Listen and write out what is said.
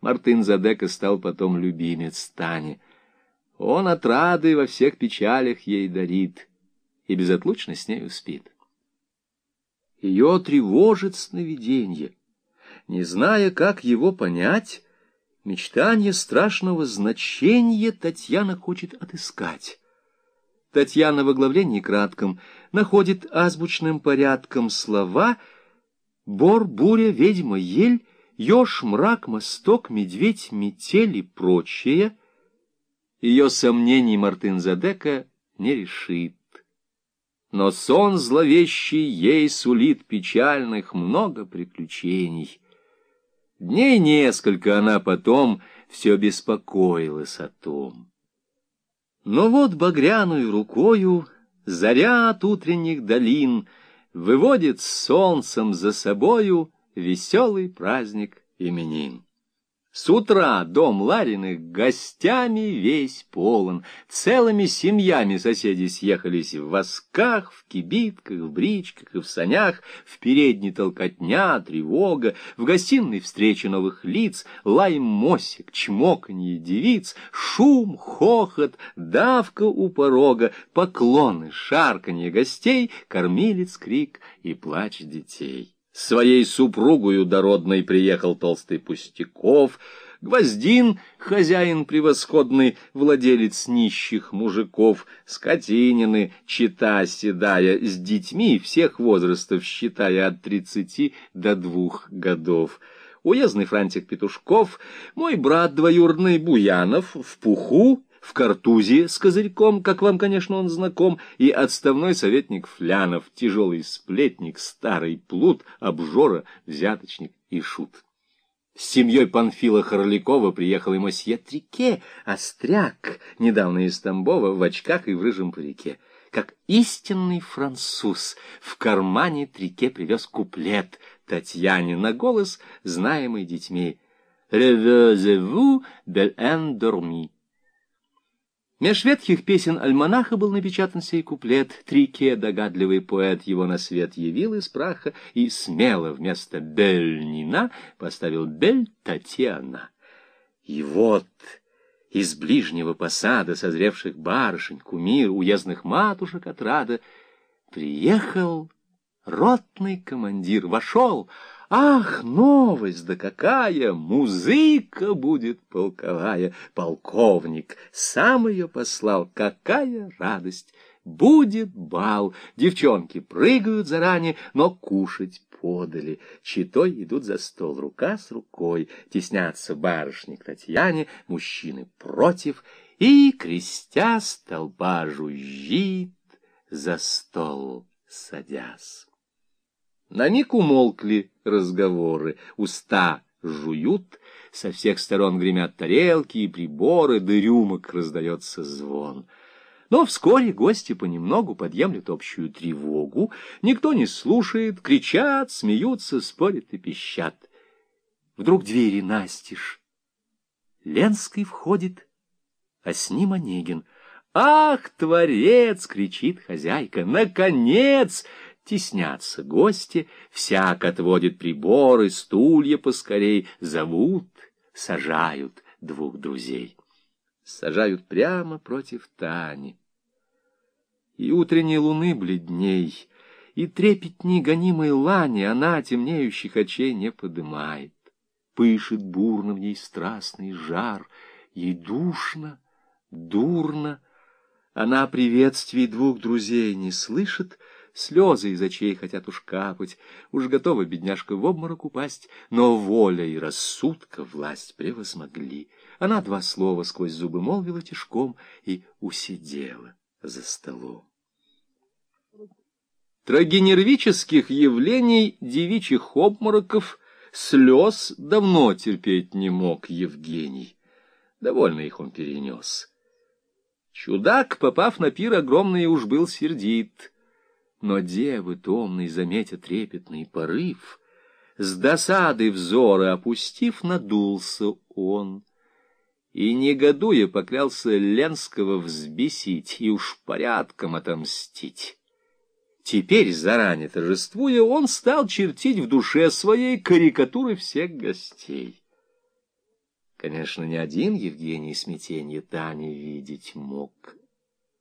Мартын Задека стал потом любимец Тани. Он отрады во всех печалях ей дарит и безотлучно с нею спит. Ее тревожит сновиденье. Не зная, как его понять, мечтание страшного значения Татьяна хочет отыскать. Татьяна в оглавлении кратком находит азбучным порядком слова «бор, буря, ведьма, ель», «еж, мрак, мосток, медведь, метель» и прочее. Ее сомнений Мартын Задека не решит. Но сон зловещий ей сулит печальных много приключений. Дней несколько она потом все беспокоилась о том. Но вот багряную рукою заря от утренних долин выводит солнцем за собою веселый праздник именин. С утра дом Лариных гостями весь полон. Целыми семьями соседи съехались в восках, в кибитках, в бричках и в санях, в передней толкотня, тревога, в гостиной встреча новых лиц, лай мосик, чмоканье девиц, шум, хохот, давка у порога, поклоны, шарканье гостей, кормилец крик и плач детей. Своей супругою дородной приехал толстый Пустяков, Гвоздин, хозяин превосходный, владелец нищих мужиков, скотинины, чита седая, с детьми всех возрастов, считая от тридцати до двух годов. Уездный Франтик Петушков, мой брат двоюродный Буянов, в пуху, в картузе с козырьком, как вам, конечно, он знаком, и отставной советник Флянов, тяжелый сплетник, старый плут, обжора, взяточник и шут. С семьей Панфила Хорлякова приехал и мосье Трике, остряк, недавно из Тамбова, в очках и в рыжем парике. Как истинный француз, в кармане Трике привез куплет Татьяне на голос, знаемый детьми. «Revez-vous, belle endormie?» Меж ветхих песен альманаха был напечатан сей куплет. Трике, догадливый поэт, его на свет явил из праха и смело вместо Бельнина поставил Бель Татьяна. И вот из ближнего посада созревших барышень, кумир, уездных матушек отрада, приехал ротный командир, вошел, Ах, новость, да какая! Музыка будет полковая! Полковник сам ее послал, какая радость! Будет бал, девчонки прыгают заранее, но кушать подали. Читой идут за стол, рука с рукой, теснятся барышни к Татьяне, мужчины против, и, крестя столба, жужжит за стол, садясь. На миг умолкли разговоры, уста жуют, со всех сторон гремят тарелки и приборы, да рюмок раздается звон. Но вскоре гости понемногу подъемлют общую тревогу, никто не слушает, кричат, смеются, спорят и пищат. Вдруг двери настежь. Ленский входит, а с ним Онегин. «Ах, творец!» — кричит хозяйка. «Наконец!» Теснятся гости, всяк отводит приборы, стулья поскорей, зовут, сажают двух друзей. Сажают прямо против Тани. И утренней луны бледней, и трепетни гонимой лани она темнеющих очей не подымает. Пышет бурно в ней страстный жар, ей душно, дурно. Она приветствий двух друзей не слышит, слезы из очей хотят уж капать, уж готова бедняжка в обморок упасть, но воля и рассудка власть превозмогли. Она два слова сквозь зубы молвила тишком и усидела за столом. Трагенервических явлений, девичьих обмороков, слез давно терпеть не мог Евгений. Довольно их он перенес. Чудак, попав на пир огромный, уж был сердит — но девы томный, заметя трепетный порыв, С досады взоры опустив, надулся он. И, негодуя, поклялся Ленского взбесить И уж порядком отомстить. Теперь, заранее торжествуя, он стал чертить в душе своей карикатуры всех гостей. Конечно, ни один Евгений смятенье Тани видеть мог.